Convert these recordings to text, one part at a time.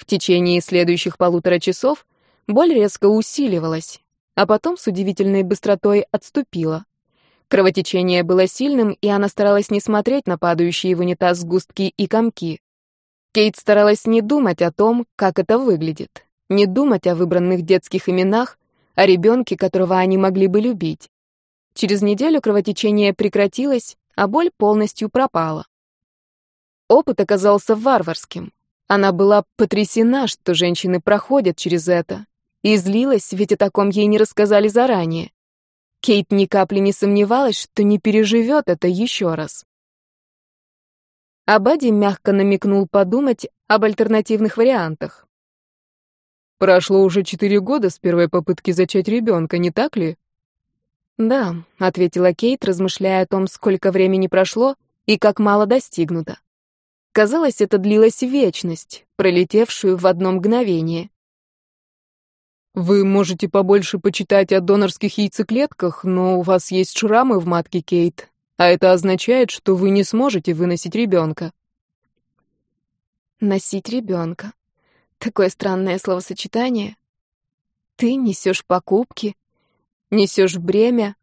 В течение следующих полутора часов боль резко усиливалась, а потом с удивительной быстротой отступила. Кровотечение было сильным, и она старалась не смотреть на падающие в унитаз сгустки и комки. Кейт старалась не думать о том, как это выглядит, не думать о выбранных детских именах, о ребенке, которого они могли бы любить. Через неделю кровотечение прекратилось, а боль полностью пропала. Опыт оказался варварским. Она была потрясена, что женщины проходят через это, и злилась, ведь о таком ей не рассказали заранее. Кейт ни капли не сомневалась, что не переживет это еще раз. Абади мягко намекнул подумать об альтернативных вариантах. «Прошло уже четыре года с первой попытки зачать ребенка, не так ли?» «Да», — ответила Кейт, размышляя о том, сколько времени прошло и как мало достигнуто. Казалось, это длилась вечность, пролетевшую в одно мгновение. «Вы можете побольше почитать о донорских яйцеклетках, но у вас есть шрамы в матке, Кейт, а это означает, что вы не сможете выносить ребенка». «Носить ребенка. Такое странное словосочетание. Ты несешь покупки, несешь бремя,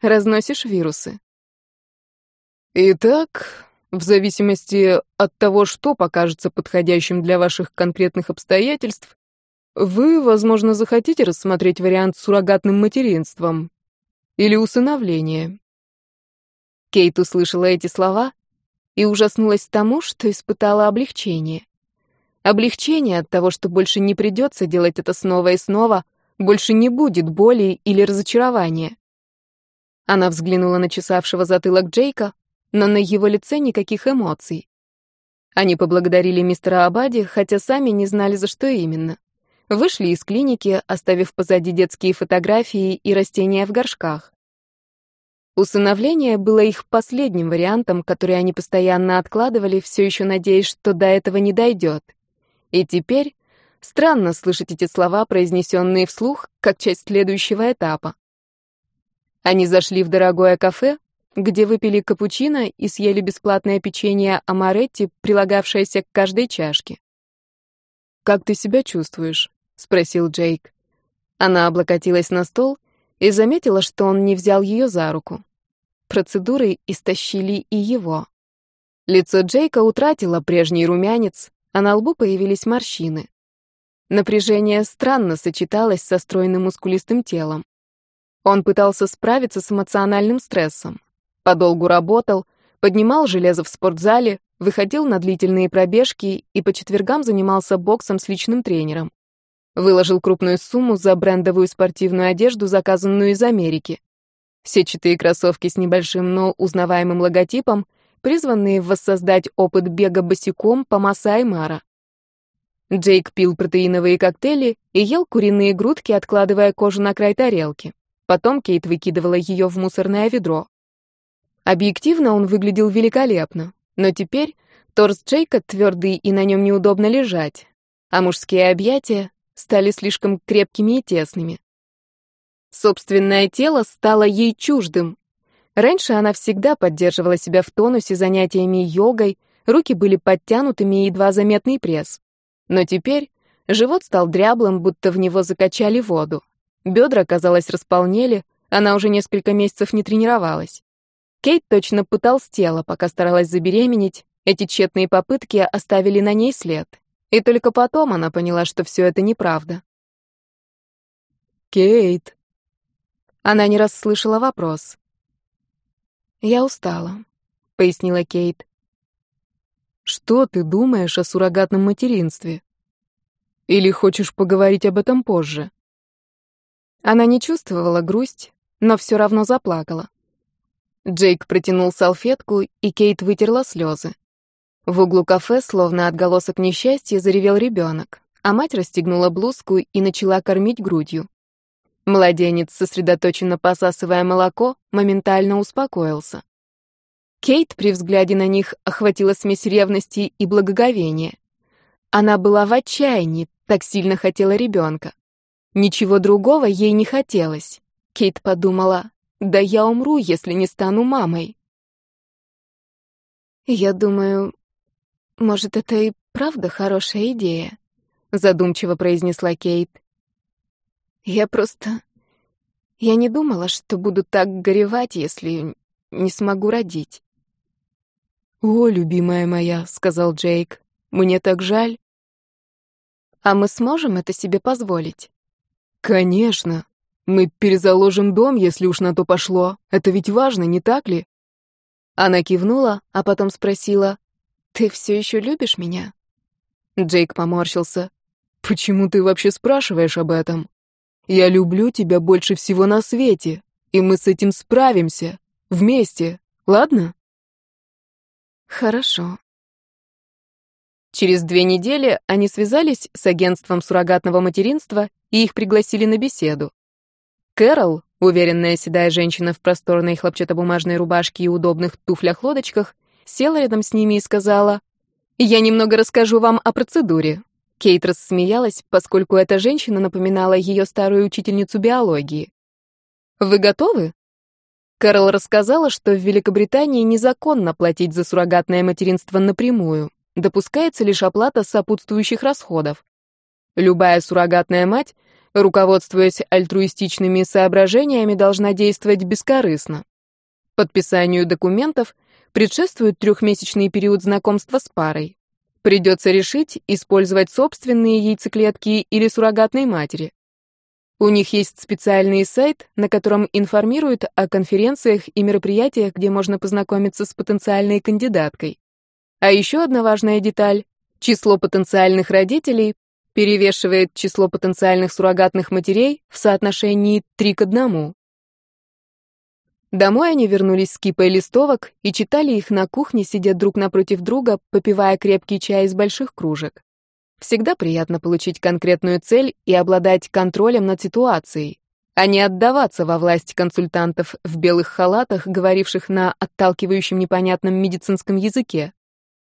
разносишь вирусы». «Итак, в зависимости от того, что покажется подходящим для ваших конкретных обстоятельств, вы, возможно, захотите рассмотреть вариант с суррогатным материнством или усыновлением. Кейт услышала эти слова и ужаснулась тому, что испытала облегчение. Облегчение от того, что больше не придется делать это снова и снова, больше не будет боли или разочарования. Она взглянула на чесавшего затылок Джейка, но на его лице никаких эмоций. Они поблагодарили мистера Абади, хотя сами не знали, за что именно. Вышли из клиники, оставив позади детские фотографии и растения в горшках. Усыновление было их последним вариантом, который они постоянно откладывали, все еще надеясь, что до этого не дойдет. И теперь странно слышать эти слова, произнесенные вслух, как часть следующего этапа. Они зашли в дорогое кафе, где выпили капучино и съели бесплатное печенье амаретти, прилагавшееся к каждой чашке. «Как ты себя чувствуешь?» — спросил Джейк. Она облокотилась на стол и заметила, что он не взял ее за руку. Процедуры истощили и его. Лицо Джейка утратило прежний румянец, а на лбу появились морщины. Напряжение странно сочеталось со стройным мускулистым телом. Он пытался справиться с эмоциональным стрессом. Подолгу работал, поднимал железо в спортзале, выходил на длительные пробежки и по четвергам занимался боксом с личным тренером. Выложил крупную сумму за брендовую спортивную одежду, заказанную из Америки. Все четыре кроссовки с небольшим, но узнаваемым логотипом, призванные воссоздать опыт бега босиком по Масай Мара. Джейк пил протеиновые коктейли и ел куриные грудки, откладывая кожу на край тарелки. Потом Кейт выкидывала ее в мусорное ведро. Объективно он выглядел великолепно, но теперь торс Джейка твердый и на нем неудобно лежать, а мужские объятия стали слишком крепкими и тесными. Собственное тело стало ей чуждым. Раньше она всегда поддерживала себя в тонусе занятиями йогой, руки были подтянутыми и едва заметный пресс. Но теперь живот стал дряблым, будто в него закачали воду. Бедра, казалось, располнели, она уже несколько месяцев не тренировалась. Кейт точно потолстела, пока старалась забеременеть. Эти тщетные попытки оставили на ней след. И только потом она поняла, что все это неправда. «Кейт!» Она не раз слышала вопрос. «Я устала», — пояснила Кейт. «Что ты думаешь о суррогатном материнстве? Или хочешь поговорить об этом позже?» Она не чувствовала грусть, но все равно заплакала. Джейк протянул салфетку, и Кейт вытерла слезы. В углу кафе, словно отголосок несчастья, заревел ребенок, а мать расстегнула блузку и начала кормить грудью. Младенец, сосредоточенно посасывая молоко, моментально успокоился. Кейт при взгляде на них охватила смесь ревности и благоговения. Она была в отчаянии, так сильно хотела ребенка. Ничего другого ей не хотелось. Кейт подумала, да я умру, если не стану мамой. Я думаю, может, это и правда хорошая идея, задумчиво произнесла Кейт. Я просто... Я не думала, что буду так горевать, если не смогу родить. «О, любимая моя», — сказал Джейк, — «мне так жаль». «А мы сможем это себе позволить?» «Конечно. Мы перезаложим дом, если уж на то пошло. Это ведь важно, не так ли?» Она кивнула, а потом спросила, «Ты все еще любишь меня?» Джейк поморщился. «Почему ты вообще спрашиваешь об этом? Я люблю тебя больше всего на свете, и мы с этим справимся. Вместе, ладно?» «Хорошо». Через две недели они связались с агентством суррогатного материнства и их пригласили на беседу. Кэрол, уверенная седая женщина в просторной хлопчатобумажной рубашке и удобных туфлях-лодочках, села рядом с ними и сказала, «Я немного расскажу вам о процедуре». Кейт рассмеялась, поскольку эта женщина напоминала ее старую учительницу биологии. «Вы готовы?» Кэрол рассказала, что в Великобритании незаконно платить за суррогатное материнство напрямую. Допускается лишь оплата сопутствующих расходов. Любая суррогатная мать, руководствуясь альтруистичными соображениями, должна действовать бескорыстно. Подписанию документов предшествует трехмесячный период знакомства с парой. Придется решить, использовать собственные яйцеклетки или суррогатной матери. У них есть специальный сайт, на котором информируют о конференциях и мероприятиях, где можно познакомиться с потенциальной кандидаткой. А еще одна важная деталь — число потенциальных родителей перевешивает число потенциальных суррогатных матерей в соотношении 3 к 1. Домой они вернулись с кипой листовок и читали их на кухне, сидя друг напротив друга, попивая крепкий чай из больших кружек. Всегда приятно получить конкретную цель и обладать контролем над ситуацией, а не отдаваться во власть консультантов в белых халатах, говоривших на отталкивающем непонятном медицинском языке.